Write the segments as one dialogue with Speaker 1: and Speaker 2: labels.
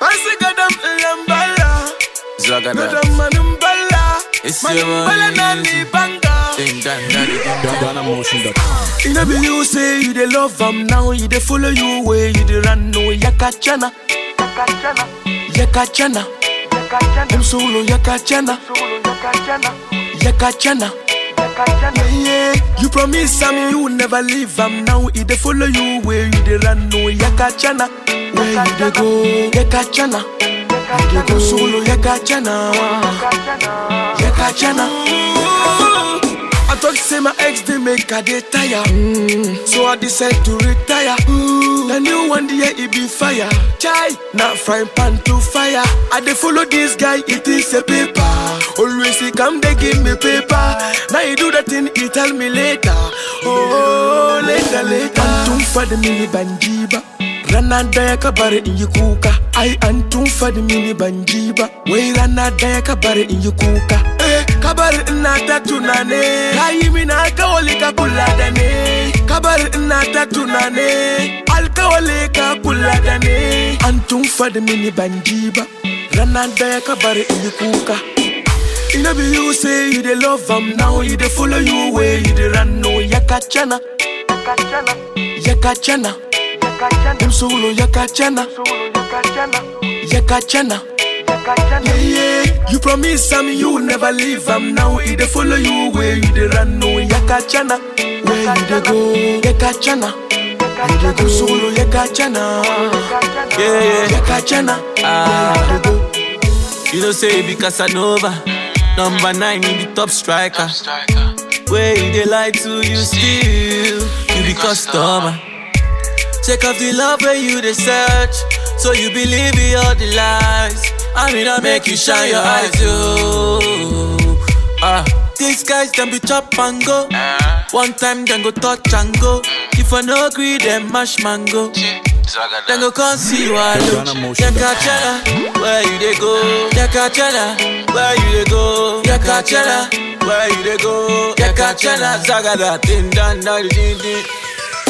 Speaker 1: Pasigadam lambala.
Speaker 2: Zagada.
Speaker 1: Madam manimbala.
Speaker 2: It's your
Speaker 1: Manimbala
Speaker 2: money.
Speaker 1: nani banga.
Speaker 2: Ding dang daddy ding dang.
Speaker 3: Ghana motion.
Speaker 1: You know be you say you dey love am now, you dey follow you where you dey run no yakachana. Yakachana. yakachana, Them solo yakachana. Yakachana. Yeah, yeah. You promise am you never leave am now, he dey follow you where you dey run no yakachana. Where you dey go? Yakachana. You dey go solo yakachana. Yakachana. I thought say my ex they make a day tire. Mm. So I decide to retire. Ooh. The new one day it be fire. Chai, not frying pan to fire. I dey follow this guy, it is a paper. Always he come they give me paper. Now he do that thing, he tell me later. Oh, later, later. Antum for the mini banjiba. Rana daya ka bari in yi kuka Ai an tun fadi mini ban ji ba Wai rana daya ka bari in yi kuka Eh, ka bari ina ta tunane Ka yi mini alkawali ka kula da ne Ka bari ina ta tunane Alkawali ka kula da ne An tun fadi mini ban ji ba Rana daya ka bari in yi kuka no be you say you dey love am now, you dey follow you where you dey run no yakachana, yakachana, them solo yakachana, yakachana. Yeah, yeah. You promise am you never leave am now, he dey follow you where you dey run no yakachana, where you dey go yakachana, you dey go solo yakachana,
Speaker 2: Yeah, yeah.
Speaker 1: yakachana,
Speaker 2: Ah.
Speaker 1: where you dey go.
Speaker 2: You know say you be Casanova. Number nine, you be top striker. Where they lie to you still, you be customer. Check off the love where you they search, so you believe in all the lies. I mean I make you shine your eyes, yo. Ah, these guys them be chop and go. One time then go touch and go. If I no agree, them mash mango. Then go come see you alone.
Speaker 3: Motion.
Speaker 2: Yakachana, where you they go? Yakachana, where you they go? Yakachana, where you they go? Yakachana, Zagada, Din Dan Dan Din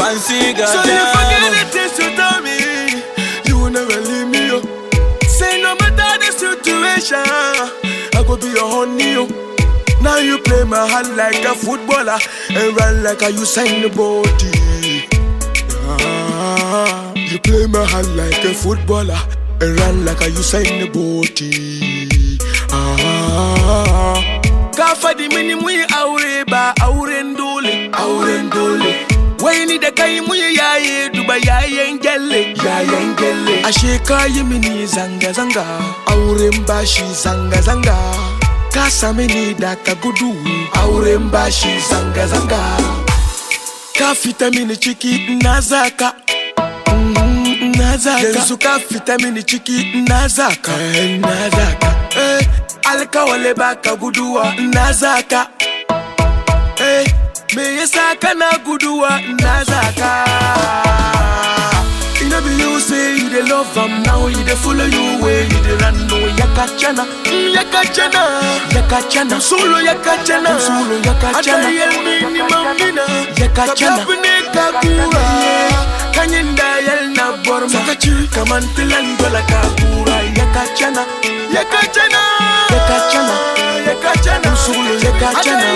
Speaker 2: Din. Fancy girl,
Speaker 1: So you forget the things you tell me You will never leave me up Say no matter the situation I go be your honey yo. Now you play my hand like a footballer And run like a Usain body ah, You play my hand like a footballer And run like a Usain body ah, Kafa di mini mu yi kai mu yaye duba yayen gelle yayen gelle Ashe ka mini zanga zanga auren bashi zanga zanga. Ka same ni da ka gudu. Auren bashi zanga zanga. Ka fita mini ciki na zaka Mm, yanzu ka fita mini ciki na nazaka. Eh, eh, alkawale baka guduwa na zaka eh, yasa kana guduwa na zaka. It no be you say you dey love am now you dey follow you where you dey run no yakachana mm, yakachana yakachana solo yakachana solo yakachana atayel mini mamina yakachana kabne kakura. Kanyinda yel na borma. Sakachi kamantilan dola kakura. Yakachana yakachana yakachana yakachana solo yakachana